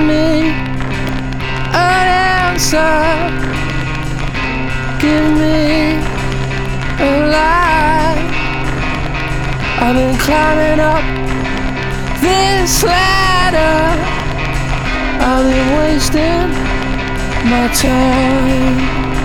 me an answer. Give me a lie. I've been climbing up this ladder. I've been wasting my time.